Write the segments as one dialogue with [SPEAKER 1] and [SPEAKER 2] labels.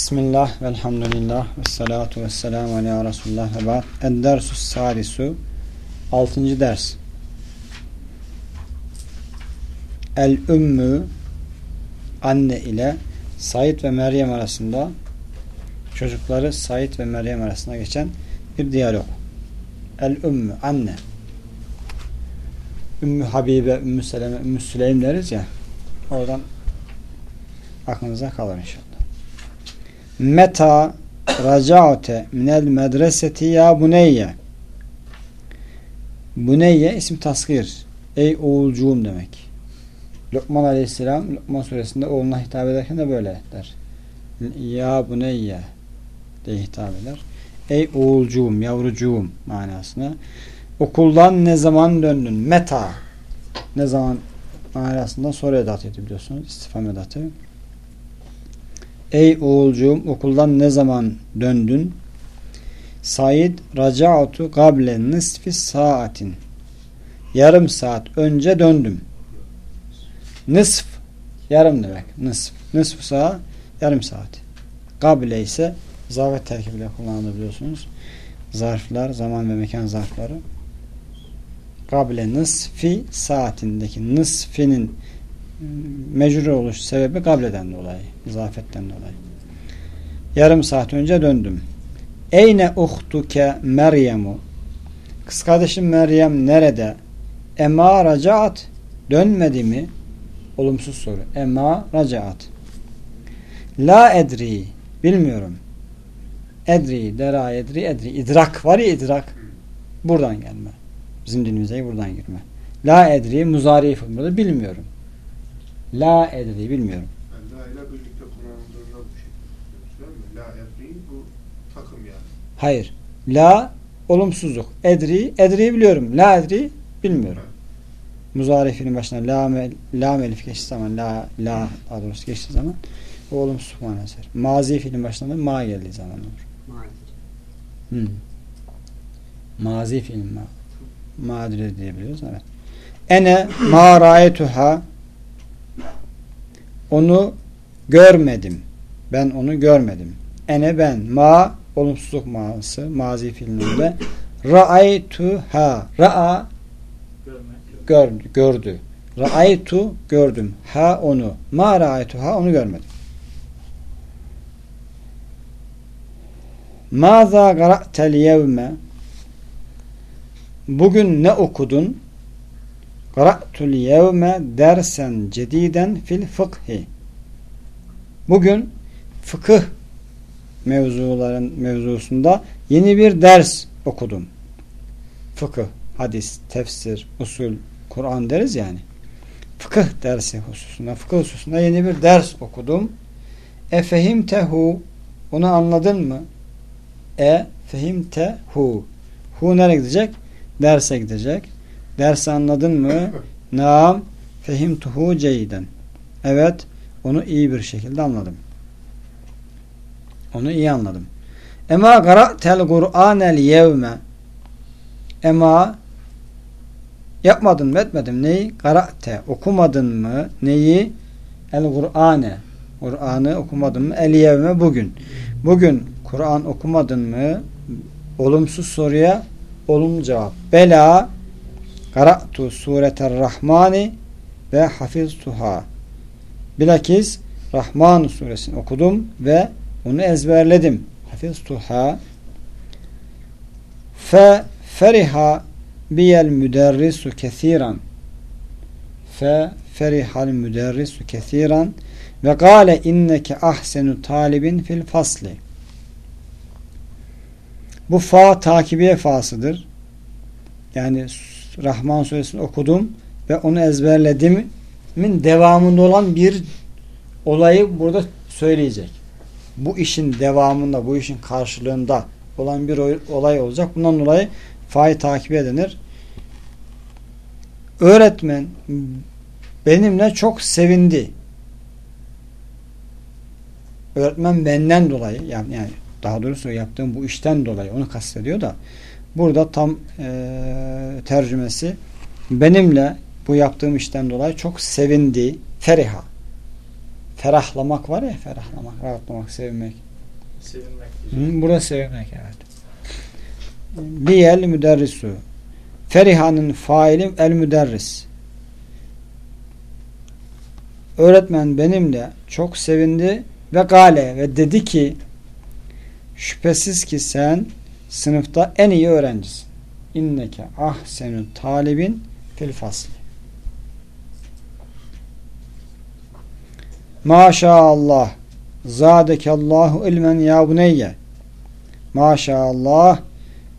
[SPEAKER 1] Bismillah, velhamdülillah, ve salatu ve selamu aleyhi Resulullah ve ba'd. Eddersus salisu, altıncı ders. El ümmü, anne ile Said ve Meryem arasında çocukları Said ve Meryem arasında geçen bir diyalog. El ümmü, anne. Ümmü Habibe, Ümmü Seleme, Ümmü Süleym deriz ya. Oradan aklınıza kalır inşallah. Meta raca'te minel medreseti ya buneyye. Buneyye isim taskir. Ey oğulcuğum demek. Lokman aleyhisselam Lokman suresinde oğluna hitap ederken de böyle der. Ya buneyye diye hitap eder. Ey oğulcuğum, yavrucuğum manasına. Okuldan ne zaman döndün? Meta. Ne zaman manasında soru edatıydı biliyorsunuz. İstifam edatı. Ey oğulcuğum okuldan ne zaman döndün? Said raca'tu gable nisfi saatin. Yarım saat önce döndüm. Nısf yarım demek. Nısf. Nısf saat yarım saat. Gable ise zavet terkibiyle kullanılabiliyorsunuz. Zarflar, zaman ve mekan zarfları. Gable nısfi saatindeki nısfinin mecrur oluş sebebi gableden dolayı, izafetten dolayı. Yarım saat önce döndüm. Eyne uhtuke Meryem'u Kız kardeşim Meryem nerede? Ema racaat dönmedi mi? Olumsuz soru. Ema racaat. La edri bilmiyorum. Edri, dera edri, edri. İdrak var ya idrak. Buradan gelme. Bizim dilimize buradan girme. La edri muzari burada bilmiyorum. La edri bilmiyorum.
[SPEAKER 2] Yani la ile birlikte kullanıldığında bu mi? La edri bu takım yani.
[SPEAKER 1] Hayır. La olumsuzluk. Edri, edri biliyorum. La edri bilmiyorum. Muzari fiilin başına la, me, la melif geçtiği zaman la, la daha doğrusu geçtiği zaman o olumsuz manası. Mazi fiilin başına da ma geldiği zaman olur. Hmm. Mazi fiilin ma. Madire diyebiliyoruz. Evet. Ene ma ra'etuha onu görmedim. Ben onu görmedim. Ene ben. Ma olumsuzluk manası. Mazi fiilinde. Ra'aytuha. Ra'a gördü. gördü. Ra'aytu gördüm. Ha onu. Ma ra'aytuha onu görmedim. Maza gara'tel yevme Bugün ne okudun? Qara'tul yevme dersen cediden fil fıkhi. Bugün fıkıh mevzuların mevzusunda yeni bir ders okudum. Fıkıh, hadis, tefsir, usul, Kur'an deriz yani. Fıkıh dersi hususunda, fıkıh hususunda yeni bir ders okudum. E fehimtehu onu anladın mı? E fehimtehu hu nereye gidecek? Derse gidecek. Dersi anladın mı? Naam fehimtuhu ceyden. Evet onu iyi bir şekilde anladım. Onu iyi anladım. Ema gara'tel Kur'anel yevme Ema yapmadın mı etmedim. Neyi? Gara'te okumadın mı? Neyi? El Kur'ane Kur'an'ı okumadın mı? El yevme bugün. Bugün Kur'an okumadın mı? Olumsuz soruya olumlu cevap. Bela Kara'tu sureter Rahmani ve hafiztuha. Bilakis Rahman suresini okudum ve onu ezberledim. Hafiztuha. Fe feriha biyel müderrisu kesiran. Fe ferihal müderrisu kesiran ve gale inneke ahsenu talibin fil fasli. Bu fa takibiye fasıdır. Yani Rahman suresini okudum ve onu ezberledimin devamında olan bir olayı burada söyleyecek. Bu işin devamında, bu işin karşılığında olan bir olay olacak. Bundan dolayı fa'yı takip edilir. Öğretmen benimle çok sevindi. Öğretmen benden dolayı yani, yani daha doğrusu yaptığım bu işten dolayı onu kastediyor da Burada tam e, tercümesi benimle bu yaptığım işten dolayı çok sevindi. Feriha. Ferahlamak var ya ferahlamak, rahatlamak, sevmek,
[SPEAKER 3] Sevinmek.
[SPEAKER 1] Hı, burası sevinmek evet. Liyel müderrisu. Ferihanın faili el müderris. Öğretmen benimle çok sevindi ve gale ve dedi ki şüphesiz ki sen sınıfta en iyi öğrencisin. İnneke ahsenü talibin fil fasli. Maşallah zadekallahu ilmen ya buneyye. Maşallah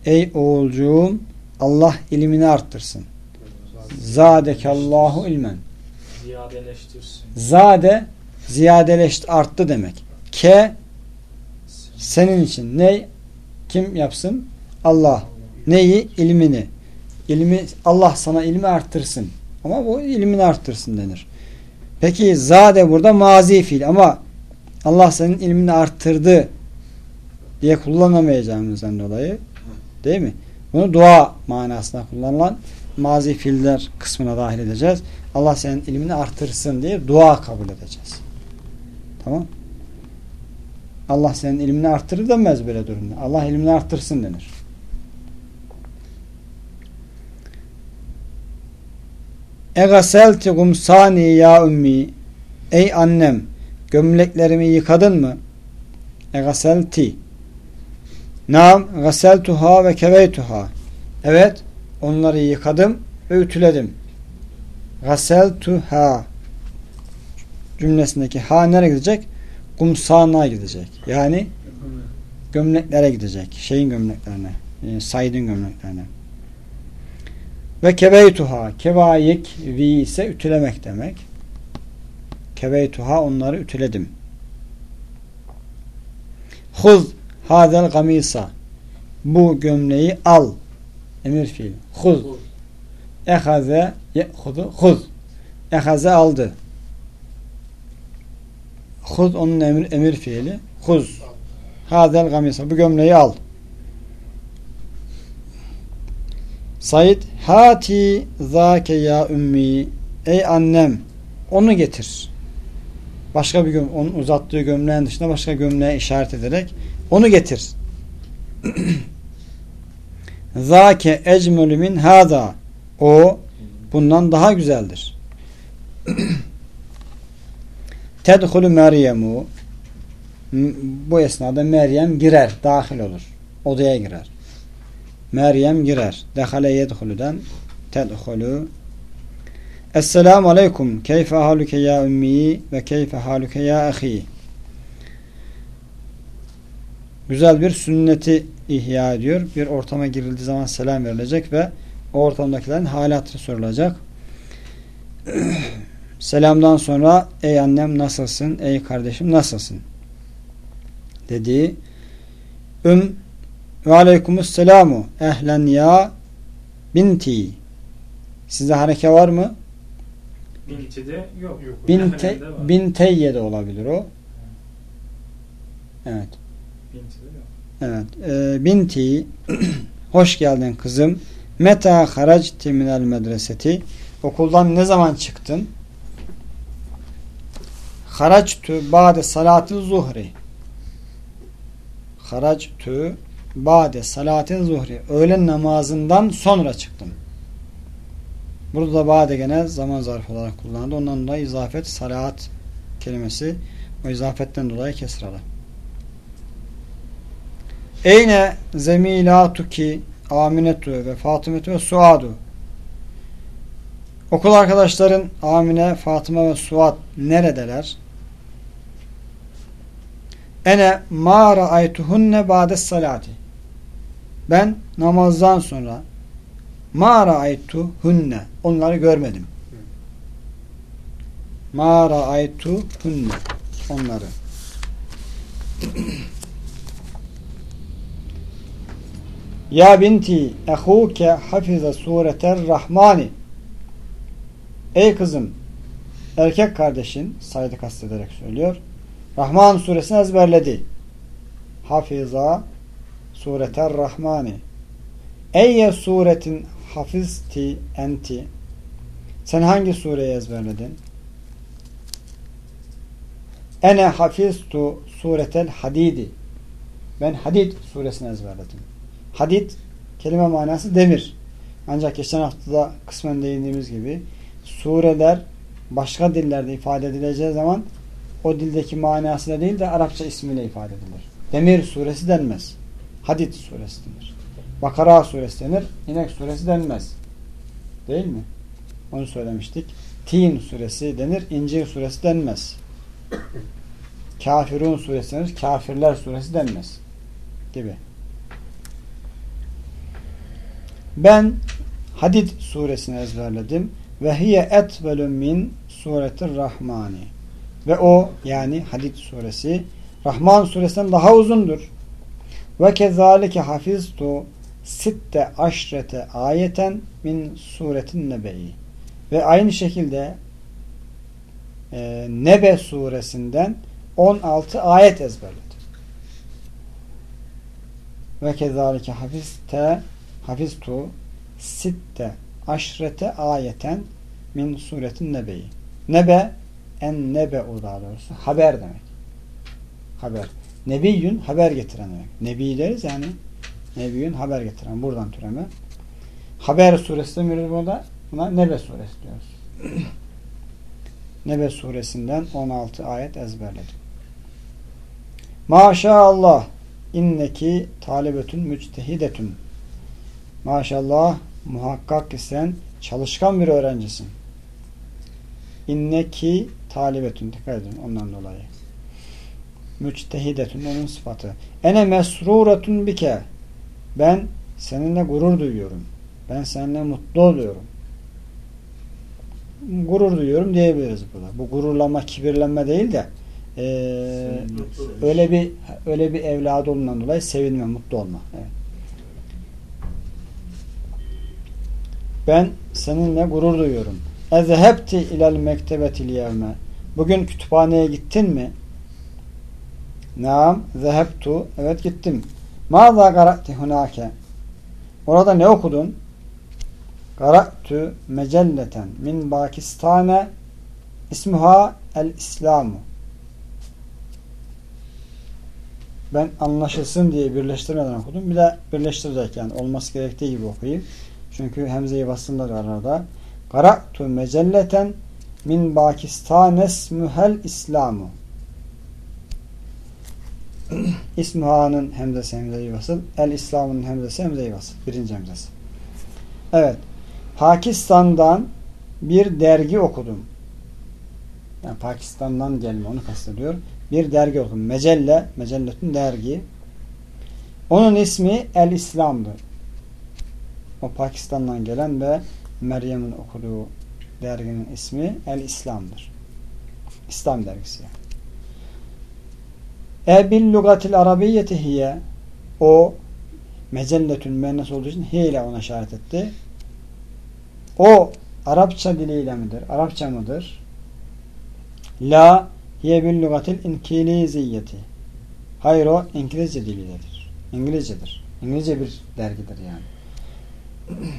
[SPEAKER 1] ey oğulcuğum Allah ilmini arttırsın. Zadekallahu ilmen.
[SPEAKER 3] Ziyadeleştirsin.
[SPEAKER 1] Zade ziyadeleşti arttı demek. Ke senin için ne kim yapsın? Allah. Neyi? İlmini. İlmi Allah sana ilmi arttırsın. Ama bu ilmini arttırsın denir. Peki zade burada mazi fiil ama Allah senin ilmini arttırdı diye kullanamayacağımızdan dolayı değil mi? Bunu dua manasında kullanılan mazi fiiller kısmına dahil edeceğiz. Allah senin ilmini artırsın diye dua kabul edeceğiz. Tamam. Allah senin ilmini arttırır denmez böyle durumda. Allah ilmini arttırsın denir. Egaselti gumsani ya ummi Ey annem gömleklerimi yıkadın mı? Egaselti Nam gaseltuha ve keveytuha Evet onları yıkadım ve ütüledim. Gaseltuha cümlesindeki ha nereye gidecek? Kumsana gidecek. Yani gömleklere gidecek. Şeyin gömleklerine. Yani Said'in gömleklerine. Ve keveytuha. Kevayik vi ise ütülemek demek. Keveytuha onları ütüledim. Huz hadel gamisa. Bu gömleği al. Emir fiil. Huz. Ehaze ye'hudu. Huz. Ehaze aldı. Huz onun emir, emir fiili. Huz. Hadel gamisa. Bu gömleği al. Said hati zâke ya ümmi ey annem onu getir. Başka bir göm onun uzattığı gömleğin dışında başka gömleğe işaret ederek onu getir. Zâke ecmelü min hâdâ o bundan daha güzeldir. Tedhulü Meryem'u bu esnada Meryem girer, dahil olur. Odaya girer. Meryem girer. Dehale yedhulüden tedhulü Esselamu aleyküm. Keyfe haluke ya ümmi ve keyfe haluke ya ahi. Güzel bir sünneti ihya ediyor. Bir ortama girildiği zaman selam verilecek ve o ortamdakilerin halatı sorulacak. Selamdan sonra ey annem nasılsın? Ey kardeşim nasılsın? Dedi. Üm ve aleykümüsselamu ehlen ya binti. Sizde hareke var mı?
[SPEAKER 3] Binti de yok. yok.
[SPEAKER 1] Binte, binteyye de olabilir o. Evet.
[SPEAKER 3] Binti de yok.
[SPEAKER 1] Evet. E, binti hoş geldin kızım. Meta haracti minel medreseti okuldan ne zaman çıktın? Haractu ba'de salatil zuhri Haractu ba'de salatil zuhri öğlen namazından sonra çıktım. Burada da ba'de gene zaman zarfı olarak kullanıldı. Ondan dolayı izafet salat kelimesi o izafetten dolayı kesralı. Eyne zemilatuki Aminetu ve Fatımetu ve Suadu Okul arkadaşların Amine, Fatıma ve Suat neredeler? Ene ma ra'aytuhunne ba'de salati. Ben namazdan sonra ma ra'aytuhunne onları görmedim. Ma ra'aytuhunne onları. Ya binti ehuke hafize sureter rahmani Ey kızım erkek kardeşin saydı kastederek söylüyor. Rahman suresini ezberledi. Hafiza sureter rahmani Eyye suretin hafizti enti Sen hangi sureyi ezberledin? Ene hafiztu suretel hadidi Ben Hadid suresini ezberledim. Hadid kelime manası demir. Ancak geçen haftada kısmen değindiğimiz gibi sureler başka dillerde ifade edileceği zaman o dildeki manasıyla değil de Arapça ismiyle ifade edilir. Demir suresi denmez. Hadid suresi denir. Bakara suresi denir. İnek suresi denmez. Değil mi? Onu söylemiştik. Tin suresi denir. İncir suresi denmez. Kafirun suresi denir. Kafirler suresi denmez. Gibi. Ben Hadid suresini ezberledim. Ve hiye etvelü min suretir rahmani. Ve o yani Hadid suresi Rahman suresinden daha uzundur. Ve kezalike hafiztu sitte aşrete ayeten min suretin nebeyi. Ve aynı şekilde e, Nebe suresinden 16 ayet ezberledim. Ve kezalike hafizte hafiztu sitte aşrete ayeten min suretin nebeyi. Nebe en nebe o daha doğrusu haber demek. Haber. Nebiyyün haber getiren demek. Nebi deriz yani Nebiyyün haber getiren. Buradan türeme. Haber suresi demiyoruz burada. Buna Nebe suresi diyoruz. Nebe suresinden 16 ayet ezberledim. Maşallah inneki talibetün müctehidetün. Maşallah muhakkak ki sen çalışkan bir öğrencisin. İnneki talibetün. Dikkat edin ondan dolayı. Müctehidetün onun sıfatı. Ene mesruretun bike. Ben seninle gurur duyuyorum. Ben seninle mutlu oluyorum. Gurur duyuyorum diyebiliriz burada. Bu gururlanma, kibirlenme değil de e, öyle bir öyle bir evladı olduğundan dolayı sevinme, mutlu olma. Evet. Ben seninle gurur duyuyorum. Ezhebti ilel mektebetil yevme. Bugün kütüphaneye gittin mi? Naam, zehebtu. Evet gittim. Mâzâ gara'ti hunâke. Orada ne okudun? Gara'tu mecelleten min Pakistane ismuha el-İslamu. Ben anlaşılsın diye birleştirmeden okudum. Bir de birleştirecek yani olması gerektiği gibi okuyayım. Çünkü hemzeyi basınlar arada. Qara'tu mecelleten min Pakistan ismuhel İslamu. İsmuha'nın hemzesi hemzeyi basıl. El İslam'ın hemzesi hemzeyi basıl. Birinci hemzesi. Evet. Pakistan'dan bir dergi okudum. Yani Pakistan'dan gelme onu kastediyor. Bir dergi okudum. Mecelle, mecelletün dergi. Onun ismi El İslam'dır. O Pakistan'dan gelen ve Meryem'in okuduğu derginin ismi El İslam'dır. İslam dergisi yani. E bil lugatil arabiyyeti hiye o mecelletün müennes olduğu için hiye ile ona işaret etti. O Arapça diliyle midir? Arapça mıdır? La hiye bil lugatil inkiliziyyeti. Hayır o İngilizce diliyledir. İngilizcedir. İngilizce bir dergidir yani.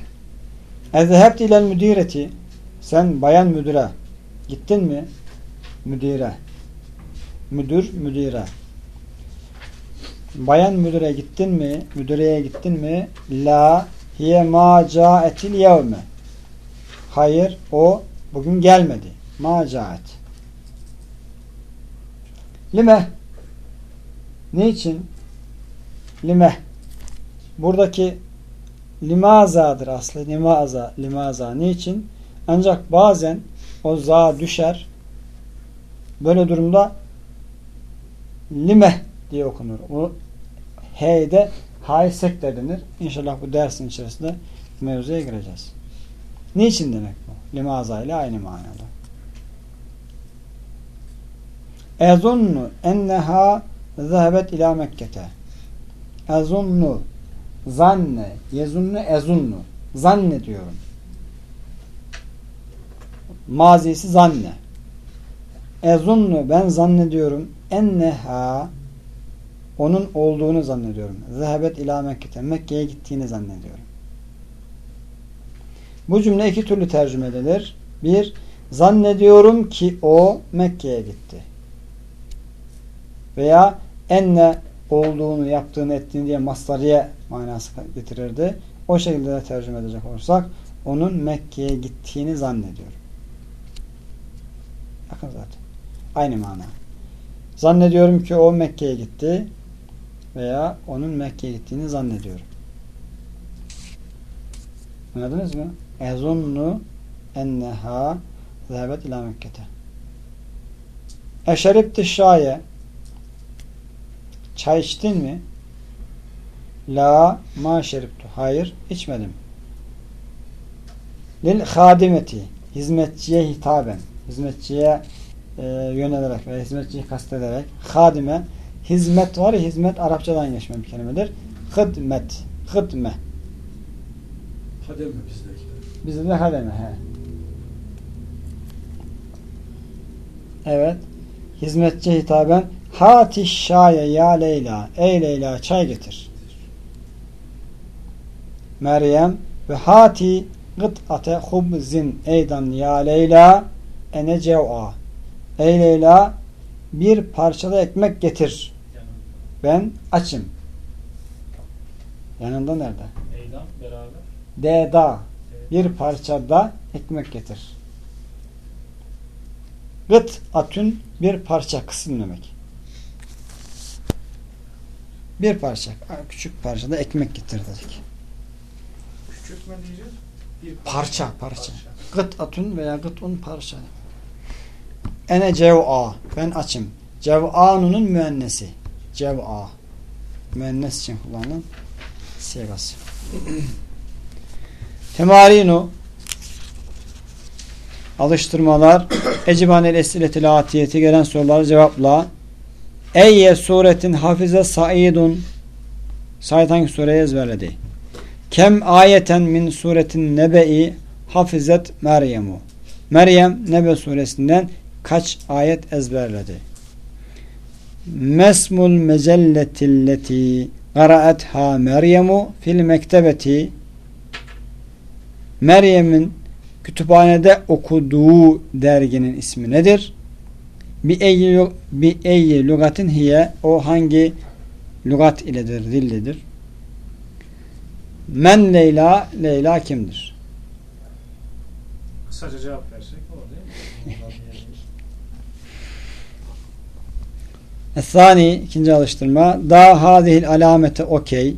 [SPEAKER 1] Ezhebt ilel müdireti sen bayan müdüre gittin mi? Müdire. Müdür, müdire. Bayan müdüre gittin mi? Müdüreye gittin mi? La hiye ma caetil yevme. Hayır, o bugün gelmedi. Ma caet. Lime. Niçin? Lime. Buradaki limazadır aslı. Limaza, limaza. Niçin? Ancak bazen o za düşer. Böyle durumda lime diye okunur. O heyde hay sekte denir. İnşallah bu dersin içerisinde mevzuya gireceğiz. Niçin demek bu? Limaza ile aynı manada. Ezunnu enneha zehebet ila Mekke'te. Ezunnu zanne yezunnu ezunnu zanne diyorum. Mazisi zanne. Ezunnu ben zannediyorum enneha onun olduğunu zannediyorum. Zehebet ila Mekke'te. Mekke'ye gittiğini zannediyorum. Bu cümle iki türlü tercüme edilir. Bir, zannediyorum ki o Mekke'ye gitti. Veya enne olduğunu, yaptığını, ettiğini diye mastarıya manası getirirdi. O şekilde de tercüme edecek olursak onun Mekke'ye gittiğini zannediyorum. Yakın zaten. Aynı mana. Zannediyorum ki o Mekke'ye gitti veya onun Mekke'ye gittiğini zannediyorum. Anladınız mı? Ezunnu enneha zehebet ila Mekke'te. Eşeripti şaye Çay içtin mi? La ma şeriptu. Hayır içmedim. Lil hadimeti. Hizmetçiye hitaben. Hizmetçiye e, yönelerek ve hizmetçiyi kastederek hadime hizmet var ya hizmet Arapçadan geçme bir kelimedir. Hıdmet. Hıdme.
[SPEAKER 4] Hademe bizdeki.
[SPEAKER 1] Bizde de hademe. He. Evet. Hizmetçiye hitaben Hati şaye ya Leyla. Ey Leyla çay getir. Meryem ve hati gıt'ate hubzin eydan ya Leyla ene cev'a. Ey Leyla bir parçada ekmek getir. Ben açım. Yanında nerede?
[SPEAKER 3] Eylem beraber.
[SPEAKER 1] Deda. Bir parçada ekmek getir. Gıt atün bir parça kısım demek. Bir parça. Küçük parçada ekmek getir dedik.
[SPEAKER 2] Küçük mü diyeceğiz? Bir
[SPEAKER 1] Parça, parça. Gıt atun veya gıt un parça. Ene cev'a. Ben açım. Cev'anunun müennesi. Cev'a. Müennes için kullanılan sigası. Temarinu alıştırmalar ecibanel esiletil atiyeti gelen soruları cevapla Eyye suretin hafize saidun Said hangi sureyi ezberledi? Kem ayeten min suretin nebe'i hafizet Meryem'u Meryem Nebe suresinden kaç ayet ezberledi? Mesmul mecelletilleti qara'atha Meryemu fil mektebeti Meryem'in kütüphanede okuduğu derginin ismi nedir? Bi eyyi bi eyyi lugatin hiye o hangi lugat iledir, dilledir? Men Leyla, Leyla kimdir?
[SPEAKER 3] Kısaca cevap versek olur değil mi? Ondan diyelim.
[SPEAKER 1] Esani ikinci alıştırma. Da hadihil alamete okey.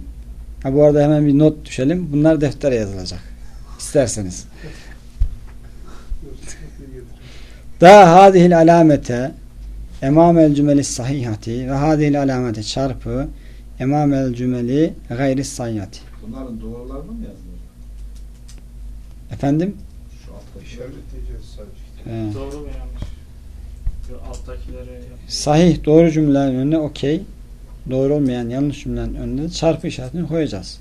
[SPEAKER 1] Ha, bu arada hemen bir not düşelim. Bunlar deftere yazılacak. İsterseniz. Da hadihil alamete emamel cümeli sahihati ve hadihil alamete çarpı emamel cümeli gayri sahihati.
[SPEAKER 4] Bunların doğrularını mı yazılır?
[SPEAKER 1] Efendim?
[SPEAKER 4] Şu alttaki.
[SPEAKER 2] İşaretleyeceğiz sadece.
[SPEAKER 1] Ee,
[SPEAKER 3] Doğru mu yanlış?
[SPEAKER 1] Sahih doğru cümlelerin önüne okey. Doğru olmayan yanlış cümlelerin önüne çarpı işaretini koyacağız.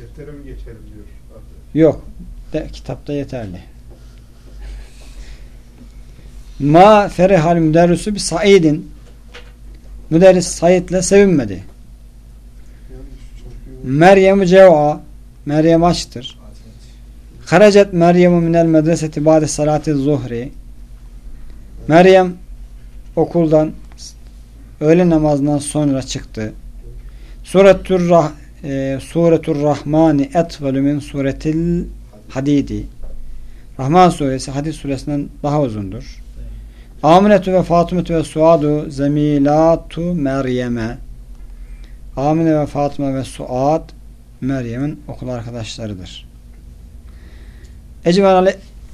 [SPEAKER 2] Deftere mi geçelim diyor.
[SPEAKER 1] Yok. De, kitapta yeterli. Ma ferihal müderrisu bi Said'in Müderris Said'le sevinmedi. Meryem cev'a Meryem açtır. Haracet Meryem minel medreseti ba'de salati zuhri Meryem okuldan öğle namazından sonra çıktı. Suretur Rah e, Suretur Rahmani etvelü min suretil Hadidi Rahman suresi Hadid suresinden daha uzundur. Aminetü ve Fatımetü ve Suadu zemilatu Meryem'e Amine ve Fatıma ve Suad Meryem'in okul arkadaşlarıdır.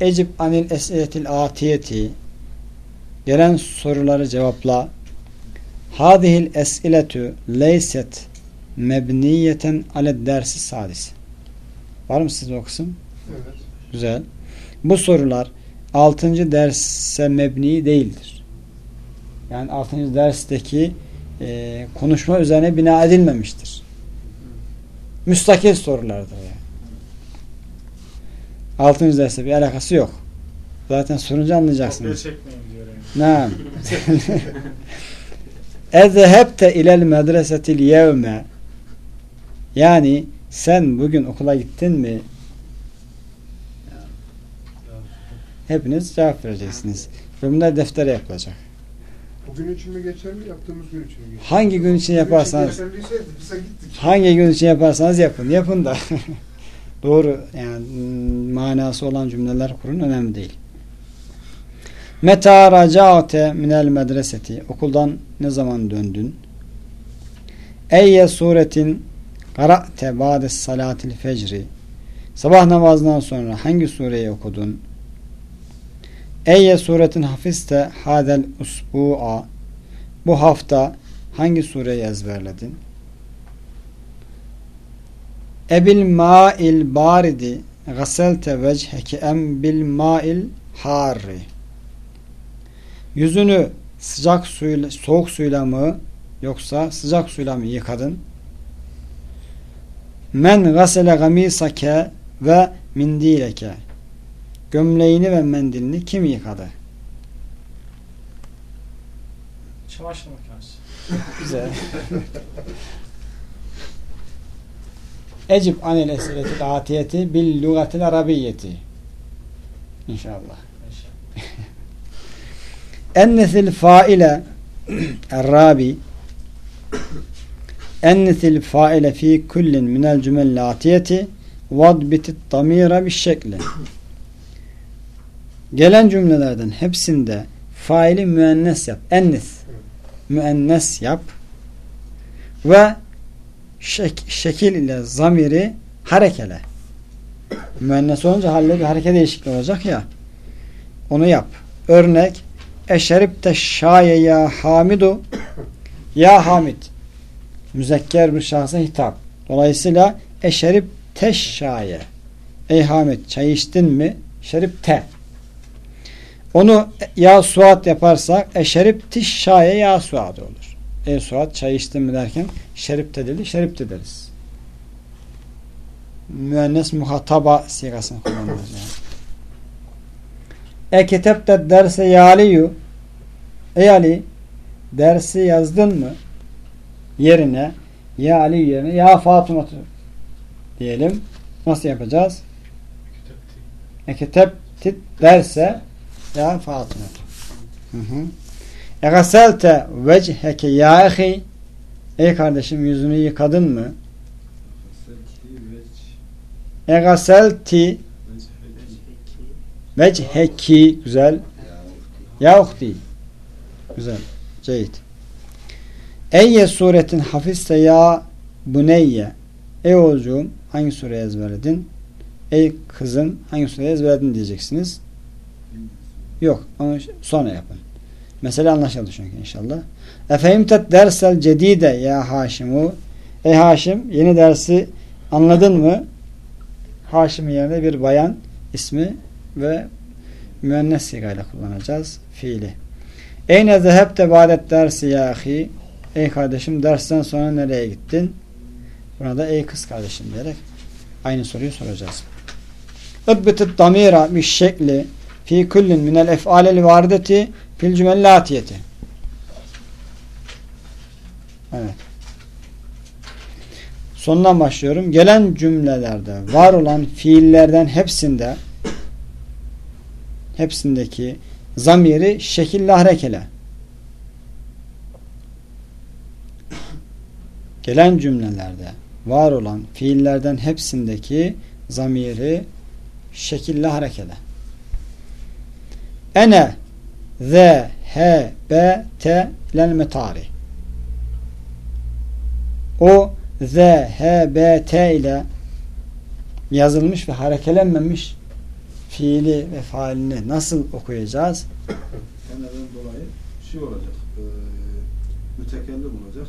[SPEAKER 1] Ecib anil esiyetil atiyeti gelen soruları cevapla Hadihil es'iletü leyset mebniyeten ale dersi sadis. Var mı sizde o kısım?
[SPEAKER 2] Evet.
[SPEAKER 1] Güzel. Bu sorular 6. derse mebni değildir. Yani 6. dersteki e, konuşma üzerine bina edilmemiştir. Müstakil sorulardır yani. 6. derste bir alakası yok. Zaten sorunca
[SPEAKER 3] Kopya
[SPEAKER 1] anlayacaksınız.
[SPEAKER 3] çekmeyin yani.
[SPEAKER 1] Naam. Ezhebte ilel medresetil yevme Yani sen bugün okula gittin mi? Hepiniz cevap vereceksiniz. Ve bunlar deftere yapılacak.
[SPEAKER 2] Bugün için mi geçerli, yaptığımız gün için mi geçerli?
[SPEAKER 1] Hangi gün için yaparsanız
[SPEAKER 2] için
[SPEAKER 1] hangi gün için yaparsanız yapın. Yapın da doğru yani manası olan cümleler kurun önemli değil. Meta raca'te minel medreseti okuldan ne zaman döndün? Eyye suretin qara'te ba'de salatil fecri sabah namazından sonra hangi sureyi okudun? Eyye suretin hafiste hadel usbu'a bu hafta hangi sureyi ezberledin? Ebil ma'il baridi gaselte vecheke em bil ma'il harri Yüzünü sıcak suyla, soğuk suyla mı yoksa sıcak suyla mı yıkadın? Men gasele gamisake ve mindileke Gömleğini ve mendilini kim yıkadı?
[SPEAKER 3] Çamaşır makinesi.
[SPEAKER 1] Güzel. Ecib anil esiretil atiyeti bil lugatil arabiyyeti. İnşallah.
[SPEAKER 3] İnşallah.
[SPEAKER 1] Ennesil faile Errabi Ennesil faile fi kullin minel cümel atiyeti vadbitit damira bir şekli. Gelen cümlelerden hepsinde faili müennes yap. Ennis müennes yap ve şek şekil ile zamiri harekele. Müennes olunca halde bir hareket değişikliği olacak ya. Onu yap. Örnek Eşeripte şaye ya hamidu ya hamid müzekker bir şahsa hitap. Dolayısıyla eşerip teşşaye Ey Hamid çay içtin mi? Şerip te. Onu ya suat yaparsak eşerip tişşaye ya suat olur. Ey suat çay içtin mi derken şerip te dedi, şerip te deriz. Müennes muhataba sigasını kullanırız yani. E kitapta derse ya Aliyu Ey Ali dersi yazdın mı? Yerine ya Ali yerine ya Fatıma diyelim. Nasıl yapacağız? E kitaptit derse ya Fatıma. Hı hı. E gaselte vecheke ya ehi Ey kardeşim yüzünü yıkadın mı? E gaselti vecheki güzel. Ya uhti. Güzel. Ceyit. Eyye suretin hafizse ya buneyye. Ey oğulcuğum hangi sureyi ezberledin? Ey kızım hangi sureyi ezberledin diyeceksiniz. Yok. Onu sonra yapın. Mesele anlaşıldı çünkü inşallah. Efehimtet dersel cedide ya Haşimu. Ey Haşim yeni dersi anladın mı? Haşim yerine bir bayan ismi ve müennes sigayla kullanacağız fiili. Eyne zehebte badet dersi ya. Ey kardeşim dersten sonra nereye gittin? Buna da ey kız kardeşim diyerek aynı soruyu soracağız. Idbitit damira bir şekli fi kullin minel ef'alel varideti fil cümellatiyeti. Evet. Sondan başlıyorum. Gelen cümlelerde var olan fiillerden hepsinde hepsindeki zamiri şekille harekele. Gelen cümlelerde var olan fiillerden hepsindeki zamiri şekille harekele. Ene ze he be te lel metari. O z, h, b, t ile yazılmış ve harekelenmemiş fiili ve faalini nasıl okuyacağız?
[SPEAKER 4] Eneden dolayı şey olacak. E, mütekellim olacak.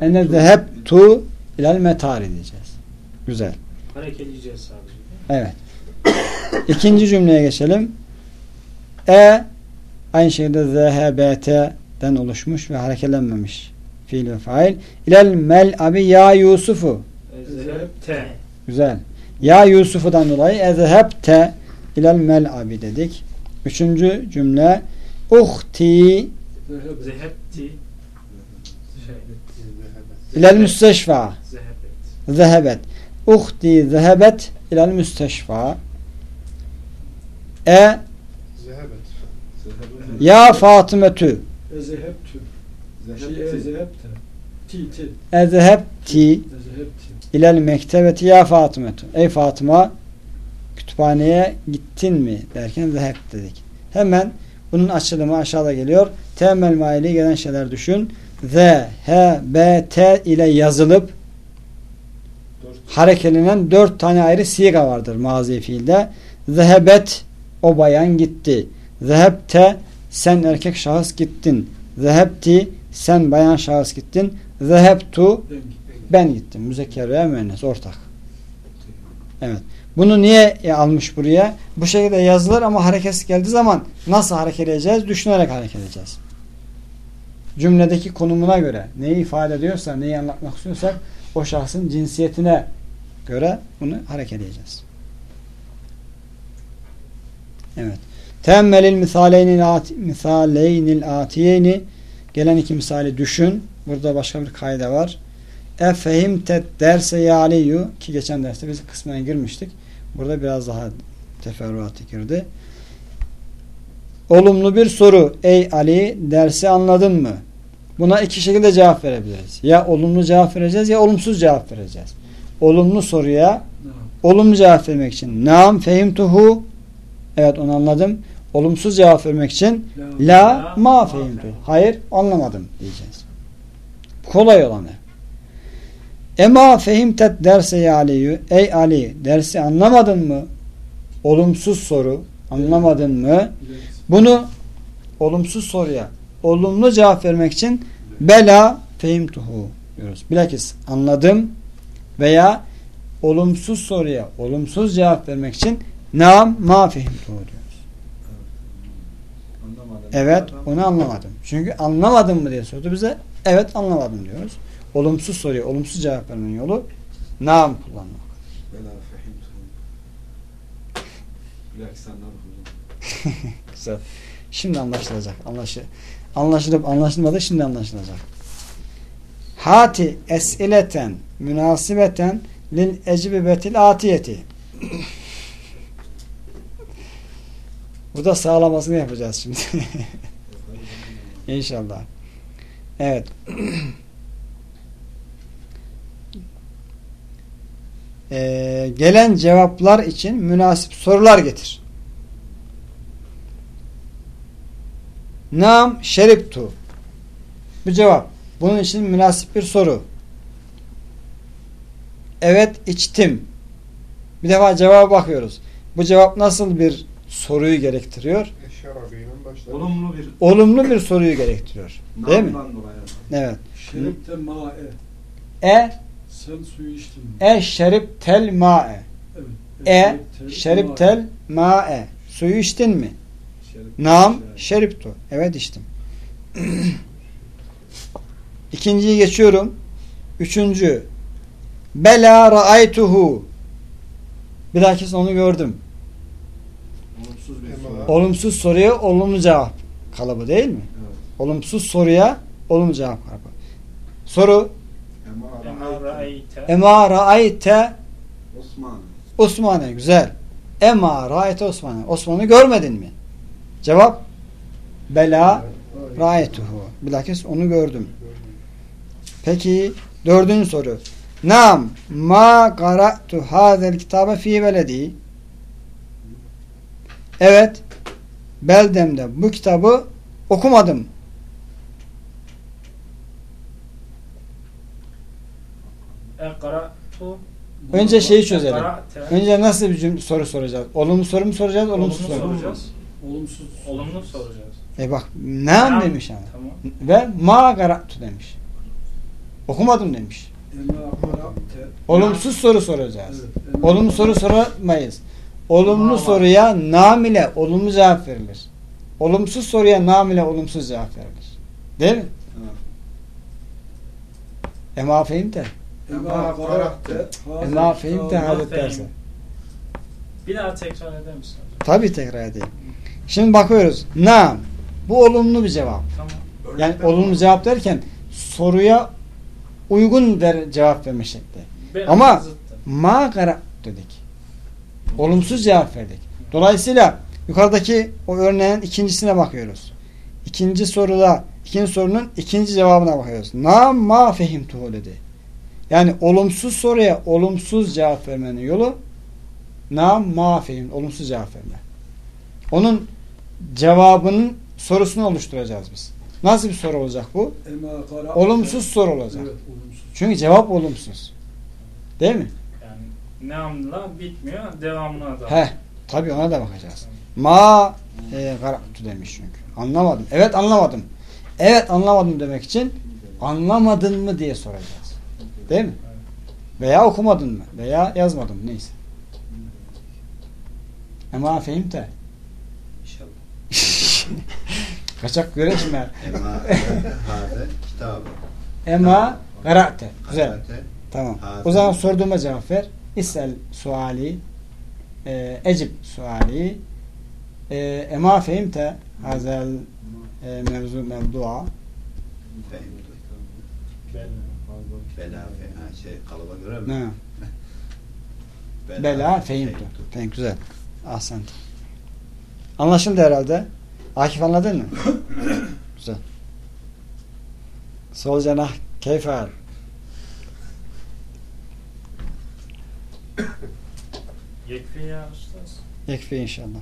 [SPEAKER 4] Ene zeheb.
[SPEAKER 1] Tu ilel metari diyeceğiz. Güzel.
[SPEAKER 3] Harekeleyeceğiz sadece.
[SPEAKER 1] Evet. İkinci cümleye geçelim. E aynı şekilde zhbt'den oluşmuş ve harekelenmemiş fiil ve fail. İlel mel abi ya Yusuf'u.
[SPEAKER 3] Ezhebte.
[SPEAKER 1] Güzel. Ya Yusuf'dan dolayı ezhebte ilel mel abi dedik. Üçüncü cümle uhti
[SPEAKER 3] Zehebti. Şey.
[SPEAKER 1] ilel müsteşfa.
[SPEAKER 3] Zehebet.
[SPEAKER 1] Zehebet. Uhti zehebet ilel müsteşfa. E ya Fatımetü.
[SPEAKER 5] Şey ti.
[SPEAKER 1] Ezhebti
[SPEAKER 5] Ezehebti.
[SPEAKER 1] İlel mektebeti ya Fatımetu. Ey Fatıma kütüphaneye gittin mi derken zeheb dedik. Hemen bunun açılımı aşağıda geliyor. Temel maili gelen şeyler düşün. Z, H, B, T ile yazılıp harekelenen dört tane ayrı siga vardır mazi fiilde. Zehebet o bayan gitti. Zehebte sen erkek şahıs gittin. Zehebti sen bayan şahıs gittin. Zehebtu
[SPEAKER 5] Ben
[SPEAKER 1] gittim. Müzekker veya müennes ortak. Evet. Bunu niye e, almış buraya? Bu şekilde yazılır ama hareketsiz geldiği zaman nasıl hareket edeceğiz? Düşünerek hareket edeceğiz. Cümledeki konumuna göre neyi ifade ediyorsa, neyi anlatmak istiyorsak o şahsın cinsiyetine göre bunu hareket edeceğiz. Evet. Teemmelil misaleynil misaleynil atiyeyni gelen iki misali düşün. Burada başka bir kayda var. Efehimtet derse ya Aliyu ki geçen derste biz kısmen girmiştik. Burada biraz daha teferruatı girdi. Olumlu bir soru. Ey Ali dersi anladın mı? Buna iki şekilde cevap verebiliriz. Ya olumlu cevap vereceğiz ya olumsuz cevap vereceğiz. Olumlu soruya
[SPEAKER 5] Naam.
[SPEAKER 1] olumlu cevap vermek için nam fehimtuhu evet onu anladım. Olumsuz cevap vermek için
[SPEAKER 5] La.
[SPEAKER 1] la ma fehimtu. Hayır anlamadım diyeceğiz. Kolay olanı. Ema fehimtet derse ya Ali'yü. Ey Ali dersi anlamadın mı? Olumsuz soru. Anlamadın mı? Bunu olumsuz soruya olumlu cevap vermek için bela fehimtuhu diyoruz. Bilakis anladım veya olumsuz soruya olumsuz cevap vermek için nam ma fehimtuhu diyoruz.
[SPEAKER 4] Anlamadım.
[SPEAKER 1] Evet onu anlamadım. Çünkü anlamadın mı diye sordu bize. Evet anlamadım diyoruz. Olumsuz soruya olumsuz cevap vermenin yolu nam kullanmak. Güzel. Şimdi anlaşılacak. Anlaşı, anlaşılıp anlaşılmadı şimdi anlaşılacak. Hati esileten münasibeten lil ecvibetil atiyeti. Burada sağlamasını yapacağız şimdi. İnşallah. Evet. Ee, gelen cevaplar için münasip sorular getir. Nam şeriptu. Bu cevap. Bunun için münasip bir soru. Evet içtim. Bir defa cevaba bakıyoruz. Bu cevap nasıl bir soruyu gerektiriyor?
[SPEAKER 4] Olumlu bir
[SPEAKER 1] Olumlu bir soruyu gerektiriyor. Değil mi?
[SPEAKER 4] dolayı.
[SPEAKER 1] Evet.
[SPEAKER 5] Şeripte ma'e.
[SPEAKER 1] E
[SPEAKER 5] Sen suyu içtin mi?
[SPEAKER 1] e şerip tel ma'e.
[SPEAKER 5] Evet.
[SPEAKER 1] E
[SPEAKER 5] şeriptel
[SPEAKER 1] şerip
[SPEAKER 5] ma'e.
[SPEAKER 1] tel ma'e. Suyu içtin mi?
[SPEAKER 4] Şerif-
[SPEAKER 1] Nam şeriptu. Evet içtim. İkinciyi geçiyorum. Üçüncü. Bela ra'aytuhu. Bilakis onu gördüm.
[SPEAKER 4] Olumsuz soru.
[SPEAKER 1] Olumsuz soruya olumlu cevap kalıbı değil mi?
[SPEAKER 4] Evet.
[SPEAKER 1] Olumsuz soruya olumlu cevap kalıbı. Soru
[SPEAKER 4] Ema ra'ayte
[SPEAKER 1] Ema ra'ayte
[SPEAKER 4] Osman.
[SPEAKER 1] Osman'ı güzel. Ema ra'ayte Osman'ı. Osman'ı görmedin mi? Cevap Bela ra'aytuhu. Bilakis onu gördüm. Peki dördüncü soru. Nam ma qara'tu hazel kitabe fi beledi. Evet. Beldemde bu kitabı okumadım. Önce şeyi çözelim. Önce nasıl bir cümle, soru soracağız? Olumlu soru mu soracağız, olumsuz soru mu?
[SPEAKER 3] soracağız.
[SPEAKER 5] Olumsuz.
[SPEAKER 3] Olumlu soracağız.
[SPEAKER 1] E bak nam demiş ama.
[SPEAKER 3] Tamam.
[SPEAKER 1] Ve ma qara'tu demiş. Okumadım demiş. Olumsuz soru soracağız.
[SPEAKER 5] Evet.
[SPEAKER 1] Olumlu soru soramayız. Olumlu soruya nam ile olumlu cevap verilir. Olumsuz soruya nam ile olumsuz cevap verilir. Değil mi?
[SPEAKER 4] Evet.
[SPEAKER 1] Ema fehimte.
[SPEAKER 5] Ema
[SPEAKER 4] Ema
[SPEAKER 5] hazel
[SPEAKER 1] Ema fehimte
[SPEAKER 5] kitabı-
[SPEAKER 1] halet
[SPEAKER 3] fehim.
[SPEAKER 1] derse.
[SPEAKER 3] Bir daha tekrar eder misin hocam?
[SPEAKER 1] Tabi tekrar edeyim. Şimdi bakıyoruz. Nam. Bu olumlu bir cevap.
[SPEAKER 3] Tamam.
[SPEAKER 1] Yani olumlu
[SPEAKER 4] var.
[SPEAKER 1] cevap derken soruya uygun ver, cevap verme şekli.
[SPEAKER 3] Ben
[SPEAKER 1] Ama-
[SPEAKER 3] zıttı.
[SPEAKER 1] Ma gara dedik. Olumsuz cevap verdik. Dolayısıyla yukarıdaki o örneğin ikincisine bakıyoruz. İkinci soruda İkinci sorunun ikinci cevabına bakıyoruz. Nam ma fehimtuhu dedi. Yani olumsuz soruya olumsuz cevap vermenin yolu nam ma fehim olumsuz cevap verme. Onun cevabının sorusunu oluşturacağız biz. Nasıl bir soru olacak bu? Olumsuz soru olacak.
[SPEAKER 5] Evet olumsuz.
[SPEAKER 1] Çünkü cevap olumsuz. Değil mi?
[SPEAKER 3] Yani namla bitmiyor, devamına da.
[SPEAKER 1] He. Tabii ona da bakacağız. Ma e, garatu demiş çünkü. Anlamadım. Evet anlamadım. Evet anlamadım demek için anlamadın mı diye soracağız. Değil mi? Veya okumadın mı? Veya yazmadın mı? Neyse. Ama fehimte.
[SPEAKER 6] İnşallah.
[SPEAKER 1] Kaçak göreçme.
[SPEAKER 6] Ema hâze kitabı.
[SPEAKER 1] Ema garate. Güzel. Tamam. O zaman sorduğuma cevap ver. İsel suali e, ecib suali e, ema fehimte hazel e, mevzu mevdua
[SPEAKER 6] Fehimtu. Bela fe, şey kalıba göre mi?
[SPEAKER 1] ne? Bela fehimtu. Fehim güzel. Ahsent. Anlaşıldı herhalde. Akif anladın mı? güzel. Sol cenah keyfel.
[SPEAKER 3] Yekfi ya ustaz.
[SPEAKER 1] Yekfi inşallah.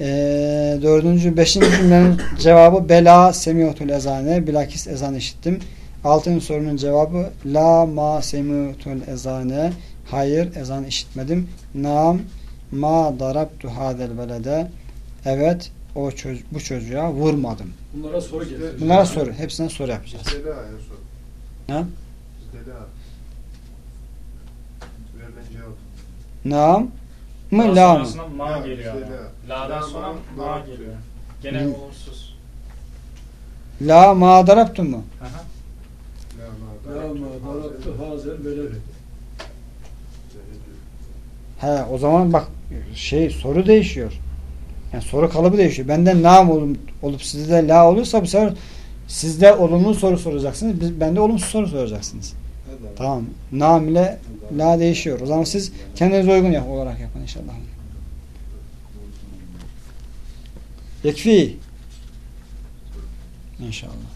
[SPEAKER 1] Ee, dördüncü, beşinci cümlenin cevabı Bela semiyotul ezane. Bilakis ezan işittim. Altıncı sorunun cevabı La ma semiyotul ezane. Hayır ezan işitmedim. Nam ma darabtu hadel velede. Evet o ço- bu çocuğa vurmadım.
[SPEAKER 5] Bunlara soru getir.
[SPEAKER 1] Bunlara soru. Hepsine soru yapacağız.
[SPEAKER 2] Dela en son.
[SPEAKER 1] Ne?
[SPEAKER 2] Verilen cevap.
[SPEAKER 1] Nam mı la mı?
[SPEAKER 3] ma
[SPEAKER 2] La,
[SPEAKER 3] geliyor. La'dan
[SPEAKER 2] La,
[SPEAKER 3] sonra
[SPEAKER 2] ma,
[SPEAKER 3] geliyor. Gene
[SPEAKER 1] Hı.
[SPEAKER 3] olumsuz.
[SPEAKER 1] La ma darabtu mu?
[SPEAKER 3] Aha.
[SPEAKER 2] La ma
[SPEAKER 5] Ya
[SPEAKER 2] darabtu
[SPEAKER 5] ma darabtu hazel veled.
[SPEAKER 1] He o zaman bak şey soru değişiyor. Yani soru kalıbı değişiyor. Benden nam olup, olup sizde de la olursa bu sefer sizde olumlu soru soracaksınız. Biz, bende olumsuz soru soracaksınız. Tamam. Nam ile la değişiyor. O zaman siz kendinize uygun yap, olarak yapın inşallah. Yekfi. İnşallah.